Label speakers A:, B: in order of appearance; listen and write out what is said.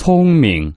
A: 聪明。